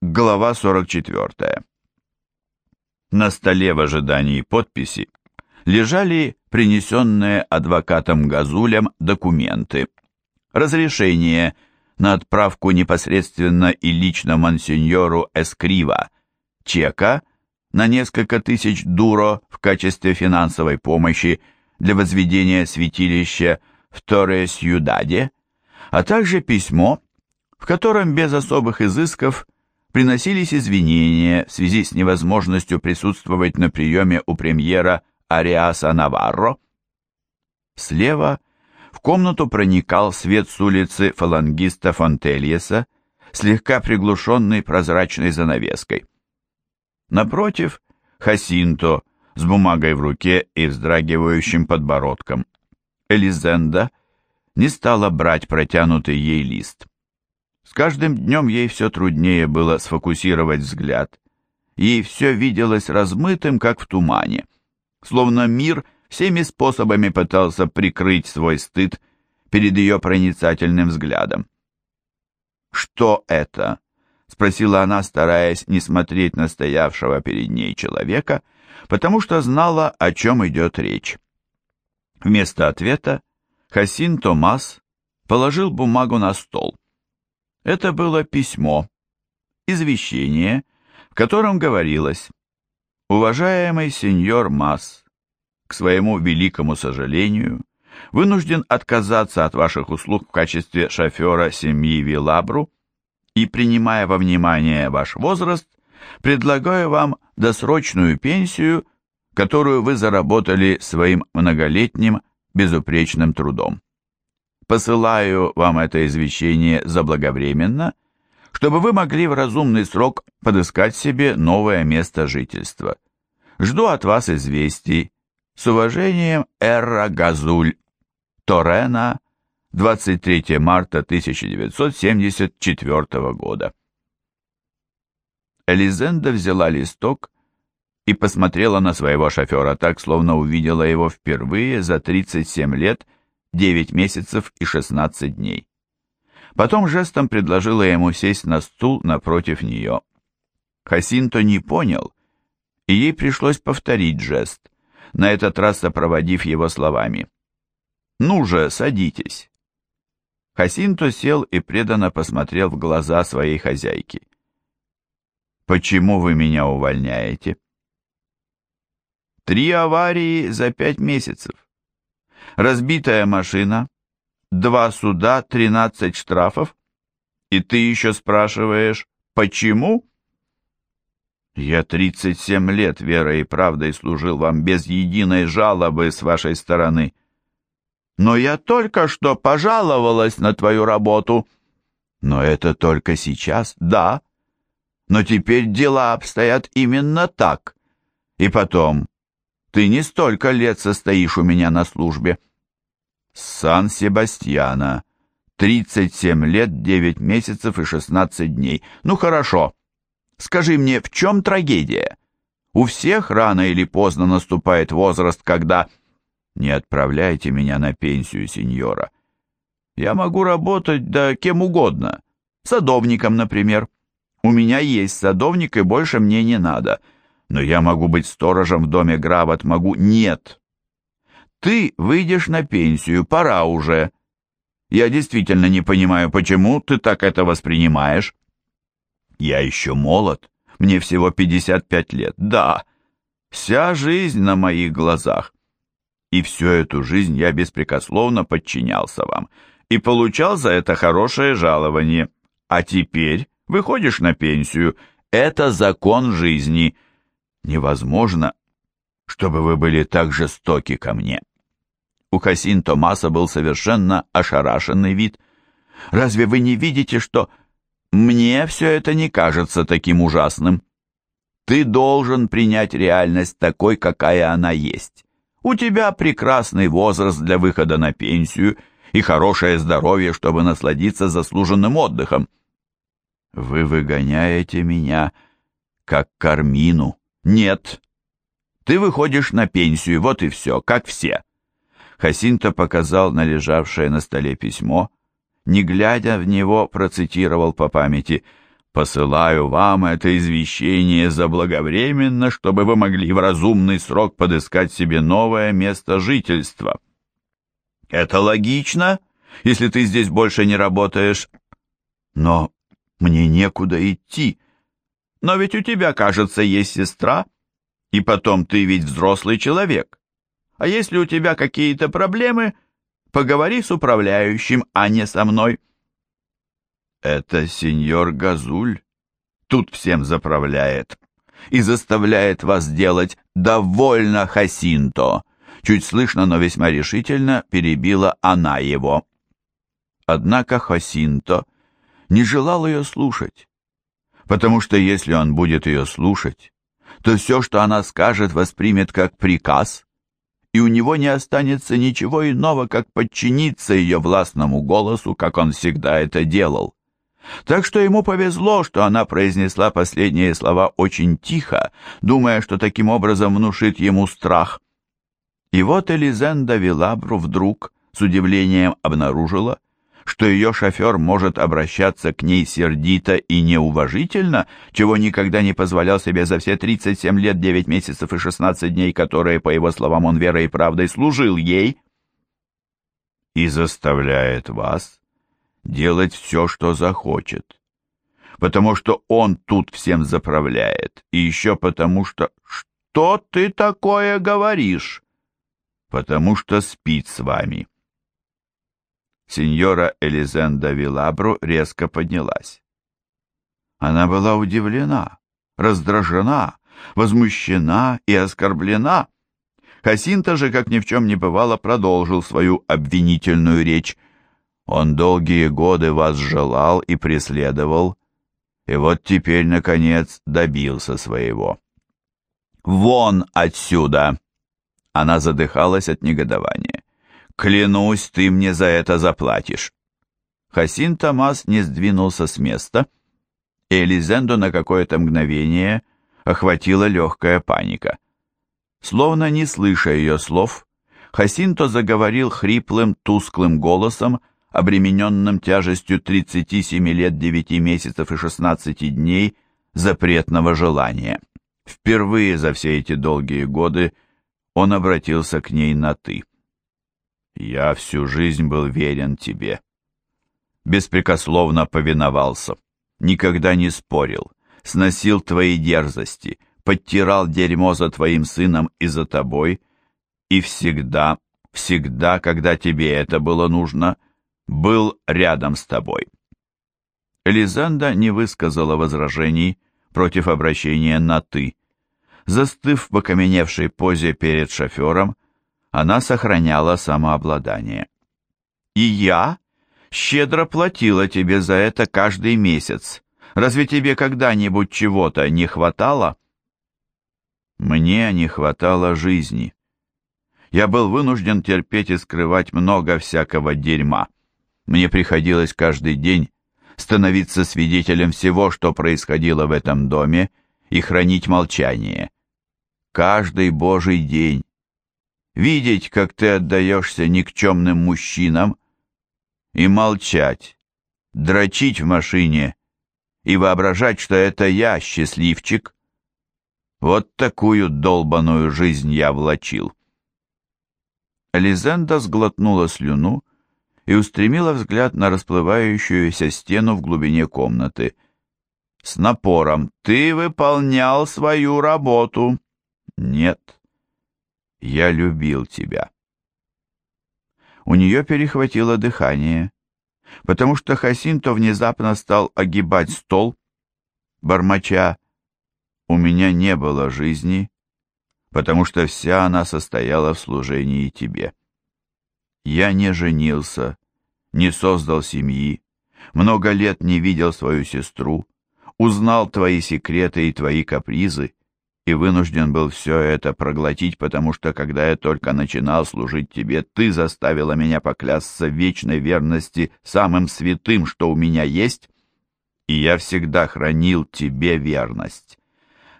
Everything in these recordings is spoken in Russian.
Глава 44. На столе в ожидании подписи лежали принесенные адвокатом Газулем документы. Разрешение на отправку непосредственно и лично монсеньору Эскрива чека на несколько тысяч дуро в качестве финансовой помощи для возведения святилища в Торре-Сьюдаде, а также письмо, в котором без особых изысков приносились извинения в связи с невозможностью присутствовать на приеме у премьера Ариаса Наварро. Слева в комнату проникал свет с улицы фалангиста Фонтельеса, слегка приглушенный прозрачной занавеской. Напротив, Хасинто с бумагой в руке и вздрагивающим подбородком. Элизенда не стала брать протянутый ей лист. С каждым днем ей все труднее было сфокусировать взгляд. Ей все виделось размытым, как в тумане. Словно мир всеми способами пытался прикрыть свой стыд перед ее проницательным взглядом. «Что это?» — спросила она, стараясь не смотреть на стоявшего перед ней человека, потому что знала, о чем идет речь. Вместо ответа Хасин Томас положил бумагу на стол. Это было письмо, извещение, в котором говорилось «Уважаемый сеньор Масс, к своему великому сожалению, вынужден отказаться от ваших услуг в качестве шофера семьи Вилабру и, принимая во внимание ваш возраст, предлагаю вам досрочную пенсию, которую вы заработали своим многолетним безупречным трудом посылаю вам это извещение заблаговременно, чтобы вы могли в разумный срок подыскать себе новое место жительства. Жду от вас известий. С уважением, Эрра Газуль. Торена, 23 марта 1974 года. Элизенда взяла листок и посмотрела на своего шофера так, словно увидела его впервые за 37 лет 9 месяцев и 16 дней. Потом жестом предложила ему сесть на стул напротив нее. Хасинто не понял, и ей пришлось повторить жест, на этот раз сопроводив его словами. «Ну же, садитесь». Хасинто сел и преданно посмотрел в глаза своей хозяйки. «Почему вы меня увольняете?» «Три аварии за пять месяцев разбитая машина, два суда, тринадцать штрафов, и ты еще спрашиваешь, почему? Я тридцать семь лет верой и правдой служил вам без единой жалобы с вашей стороны. Но я только что пожаловалась на твою работу. Но это только сейчас, да. Но теперь дела обстоят именно так. И потом, ты не столько лет состоишь у меня на службе. Сан-Себастьяна. 37 лет, 9 месяцев и 16 дней. Ну хорошо. Скажи мне, в чем трагедия? У всех рано или поздно наступает возраст, когда... Не отправляйте меня на пенсию, сеньора. Я могу работать, да кем угодно. Садовником, например. У меня есть садовник, и больше мне не надо. Но я могу быть сторожем в доме Грават, могу... Нет, ты выйдешь на пенсию, пора уже. Я действительно не понимаю, почему ты так это воспринимаешь. Я еще молод, мне всего 55 лет, да. Вся жизнь на моих глазах. И всю эту жизнь я беспрекословно подчинялся вам и получал за это хорошее жалование. А теперь выходишь на пенсию. Это закон жизни. Невозможно, чтобы вы были так жестоки ко мне. У Хасин Томаса был совершенно ошарашенный вид. «Разве вы не видите, что мне все это не кажется таким ужасным? Ты должен принять реальность такой, какая она есть. У тебя прекрасный возраст для выхода на пенсию и хорошее здоровье, чтобы насладиться заслуженным отдыхом. Вы выгоняете меня, как Кармину. Нет. Ты выходишь на пенсию, вот и все, как все. Хасинто показал на лежавшее на столе письмо, не глядя в него, процитировал по памяти Посылаю вам это извещение заблаговременно, чтобы вы могли в разумный срок подыскать себе новое место жительства. Это логично, если ты здесь больше не работаешь. Но мне некуда идти. Но ведь у тебя, кажется, есть сестра, и потом ты ведь взрослый человек. А если у тебя какие-то проблемы, поговори с управляющим, а не со мной. Это сеньор Газуль тут всем заправляет и заставляет вас делать довольно Хасинто. Чуть слышно, но весьма решительно перебила она его. Однако Хасинто не желал ее слушать, потому что если он будет ее слушать, то все, что она скажет, воспримет как приказ, и у него не останется ничего иного, как подчиниться ее властному голосу, как он всегда это делал. Так что ему повезло, что она произнесла последние слова очень тихо, думая, что таким образом внушит ему страх. И вот Элизенда Вилабру вдруг с удивлением обнаружила, что ее шофер может обращаться к ней сердито и неуважительно, чего никогда не позволял себе за все 37 лет, 9 месяцев и 16 дней, которые, по его словам, он верой и правдой служил ей, и заставляет вас делать все, что захочет, потому что он тут всем заправляет, и еще потому что... Что ты такое говоришь? Потому что спит с вами. Сеньора Элизенда Вилабру резко поднялась. Она была удивлена, раздражена, возмущена и оскорблена. Хасинта же, как ни в чем не бывало, продолжил свою обвинительную речь. Он долгие годы вас желал и преследовал, и вот теперь, наконец, добился своего. «Вон отсюда!» Она задыхалась от негодования. «Клянусь, ты мне за это заплатишь!» Хасин Томас не сдвинулся с места, и Элизенду на какое-то мгновение охватила легкая паника. Словно не слыша ее слов, Хасинто заговорил хриплым, тусклым голосом, обремененным тяжестью 37 лет 9 месяцев и 16 дней запретного желания. Впервые за все эти долгие годы он обратился к ней на «ты». Я всю жизнь был верен тебе. Беспрекословно повиновался, никогда не спорил, сносил твои дерзости, подтирал дерьмо за твоим сыном и за тобой, и всегда, всегда, когда тебе это было нужно, был рядом с тобой. Элизанда не высказала возражений против обращения на «ты». Застыв в окаменевшей позе перед шофером, она сохраняла самообладание. «И я щедро платила тебе за это каждый месяц. Разве тебе когда-нибудь чего-то не хватало?» «Мне не хватало жизни. Я был вынужден терпеть и скрывать много всякого дерьма. Мне приходилось каждый день становиться свидетелем всего, что происходило в этом доме, и хранить молчание. Каждый божий день, видеть, как ты отдаешься никчемным мужчинам, и молчать, дрочить в машине и воображать, что это я, счастливчик. Вот такую долбаную жизнь я влачил. Элизенда сглотнула слюну и устремила взгляд на расплывающуюся стену в глубине комнаты. С напором «Ты выполнял свою работу!» «Нет, я любил тебя. У нее перехватило дыхание, потому что Хасинто внезапно стал огибать стол, бормоча «У меня не было жизни, потому что вся она состояла в служении тебе. Я не женился, не создал семьи, много лет не видел свою сестру, узнал твои секреты и твои капризы, и вынужден был все это проглотить, потому что, когда я только начинал служить тебе, ты заставила меня поклясться вечной верности самым святым, что у меня есть, и я всегда хранил тебе верность.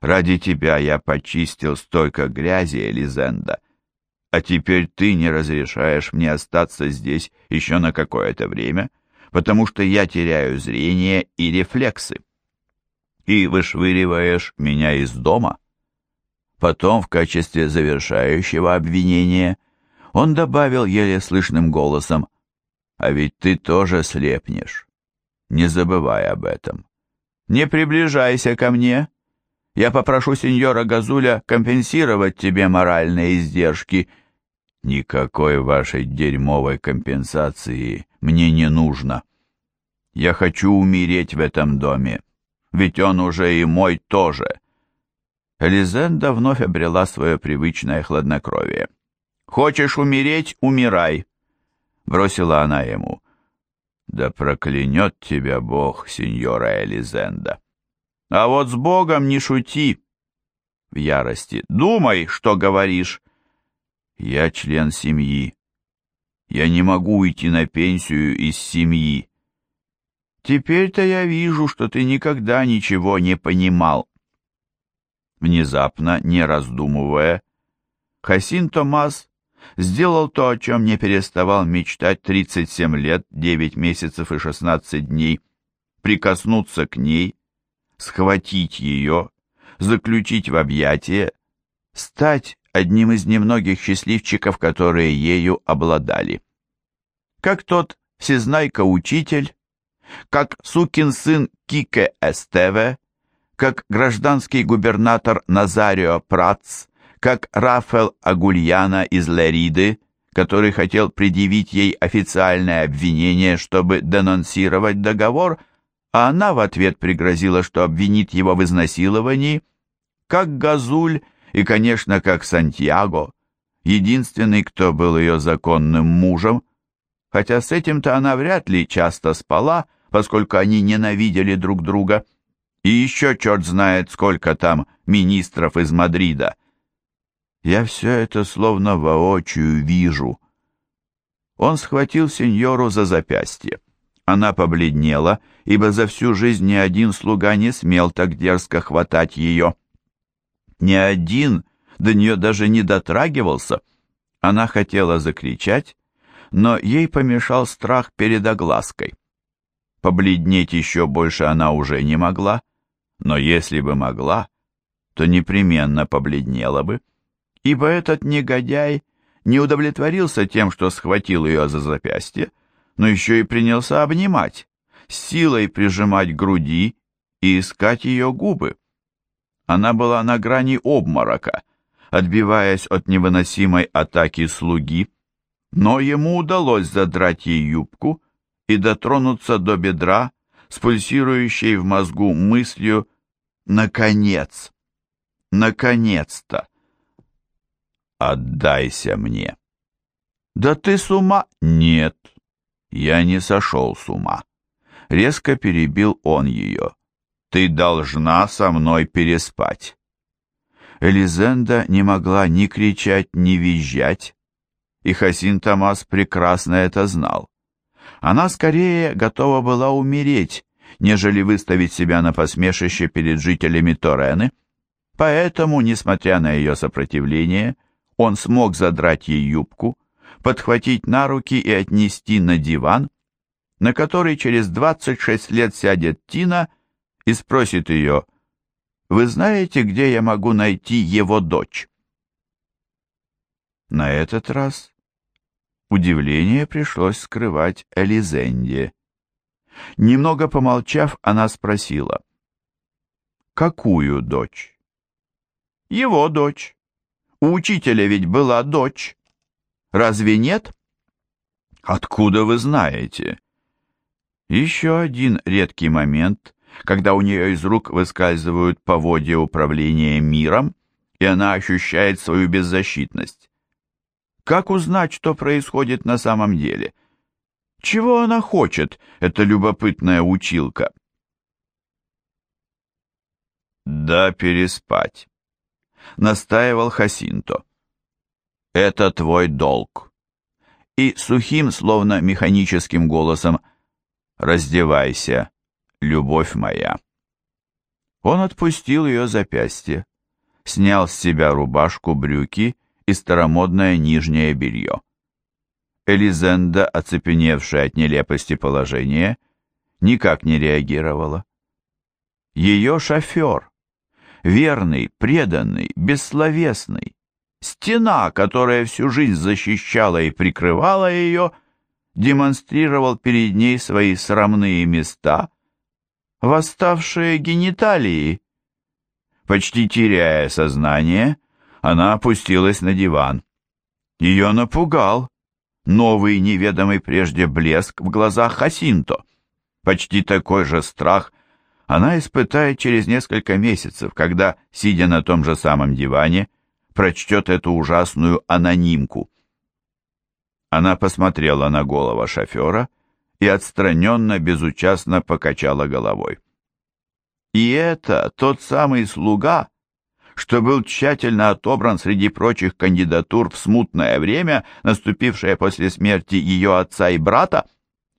Ради тебя я почистил столько грязи, Элизенда, а теперь ты не разрешаешь мне остаться здесь еще на какое-то время, потому что я теряю зрение и рефлексы. и вышвыриваешь меня из дома?» Потом, в качестве завершающего обвинения, он добавил еле слышным голосом, «А ведь ты тоже слепнешь. Не забывай об этом. Не приближайся ко мне. Я попрошу сеньора Газуля компенсировать тебе моральные издержки. Никакой вашей дерьмовой компенсации мне не нужно. Я хочу умереть в этом доме, ведь он уже и мой тоже». Элизенда вновь обрела свое привычное хладнокровие. «Хочешь умереть — умирай!» Бросила она ему. «Да проклянет тебя Бог, сеньора Элизенда!» «А вот с Богом не шути!» В ярости. «Думай, что говоришь!» «Я член семьи. Я не могу уйти на пенсию из семьи. Теперь-то я вижу, что ты никогда ничего не понимал». Внезапно, не раздумывая, Хасин Томас сделал то, о чем не переставал мечтать 37 лет, 9 месяцев и 16 дней, прикоснуться к ней, схватить ее, заключить в объятия, стать одним из немногих счастливчиков, которые ею обладали. Как тот всезнайка-учитель, как сукин сын Кике Эстеве, как гражданский губернатор Назарио Прац, как Рафаэл Агульяна из Лериды, который хотел предъявить ей официальное обвинение, чтобы денонсировать договор, а она в ответ пригрозила, что обвинит его в изнасиловании, как Газуль и, конечно, как Сантьяго, единственный, кто был ее законным мужем, хотя с этим-то она вряд ли часто спала, поскольку они ненавидели друг друга. И еще черт знает, сколько там министров из Мадрида. Я все это словно воочию вижу. Он схватил сеньору за запястье. Она побледнела, ибо за всю жизнь ни один слуга не смел так дерзко хватать ее. Ни один до нее даже не дотрагивался. Она хотела закричать, но ей помешал страх перед оглаской. Побледнеть еще больше она уже не могла, но если бы могла, то непременно побледнела бы, ибо этот негодяй не удовлетворился тем, что схватил ее за запястье, но еще и принялся обнимать, силой прижимать к груди и искать ее губы. Она была на грани обморока, отбиваясь от невыносимой атаки слуги, но ему удалось задрать ей юбку и дотронуться до бедра с пульсирующей в мозгу мыслью «Наконец! Наконец-то!» «Отдайся мне!» «Да ты с ума...» «Нет, я не сошел с ума!» Резко перебил он ее. «Ты должна со мной переспать!» Элизенда не могла ни кричать, ни визжать, и Хасин Томас прекрасно это знал. Она скорее готова была умереть, нежели выставить себя на посмешище перед жителями Торены. Поэтому, несмотря на ее сопротивление, он смог задрать ей юбку, подхватить на руки и отнести на диван, на который через 26 лет сядет Тина и спросит ее, «Вы знаете, где я могу найти его дочь?» На этот раз Удивление пришлось скрывать Элизенде. Немного помолчав, она спросила. «Какую дочь?» «Его дочь. У учителя ведь была дочь. Разве нет?» «Откуда вы знаете?» Еще один редкий момент, когда у нее из рук выскальзывают поводья управления миром, и она ощущает свою беззащитность. Как узнать, что происходит на самом деле? Чего она хочет, эта любопытная училка? «Да переспать», — настаивал Хасинто. «Это твой долг». И сухим, словно механическим голосом «Раздевайся, любовь моя». Он отпустил ее запястье, снял с себя рубашку, брюки и старомодное нижнее белье. Элизенда, оцепеневшая от нелепости положения, никак не реагировала. ее шофер, верный, преданный, бессловесный, стена, которая всю жизнь защищала и прикрывала ее, демонстрировал перед ней свои срамные места, восставшие гениталии. Почти теряя сознание, она опустилась на диван. Ее напугал новый неведомый прежде блеск в глазах Хасинто. Почти такой же страх она испытает через несколько месяцев, когда, сидя на том же самом диване, прочтет эту ужасную анонимку. Она посмотрела на голого шофера и отстраненно, безучастно покачала головой. И это тот самый слуга, что был тщательно отобран среди прочих кандидатур в смутное время, наступившее после смерти ее отца и брата?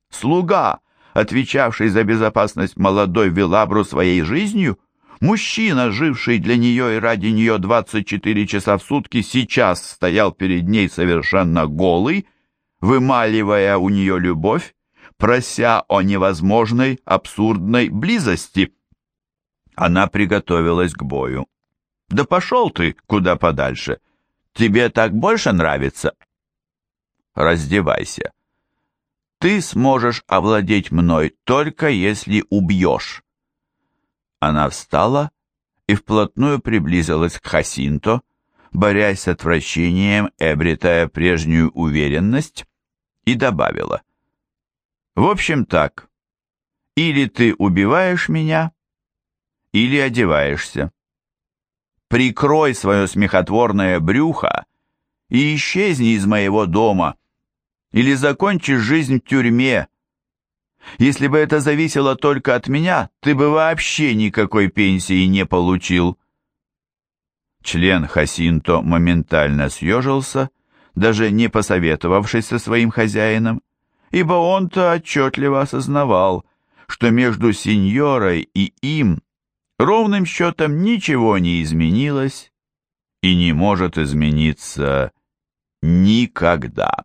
Слуга, отвечавший за безопасность молодой Вилабру своей жизнью? Мужчина, живший для нее и ради нее 24 часа в сутки, сейчас стоял перед ней совершенно голый, вымаливая у нее любовь, прося о невозможной, абсурдной близости. Она приготовилась к бою. Да пошел ты куда подальше. Тебе так больше нравится? Раздевайся. Ты сможешь овладеть мной только если убьешь. Она встала и вплотную приблизилась к Хасинто, борясь с отвращением и обретая прежнюю уверенность, и добавила. В общем так, или ты убиваешь меня, или одеваешься прикрой свое смехотворное брюхо и исчезни из моего дома, или закончишь жизнь в тюрьме. Если бы это зависело только от меня, ты бы вообще никакой пенсии не получил». Член Хасинто моментально съежился, даже не посоветовавшись со своим хозяином, ибо он-то отчетливо осознавал, что между сеньорой и им ровным счетом ничего не изменилось и не может измениться никогда.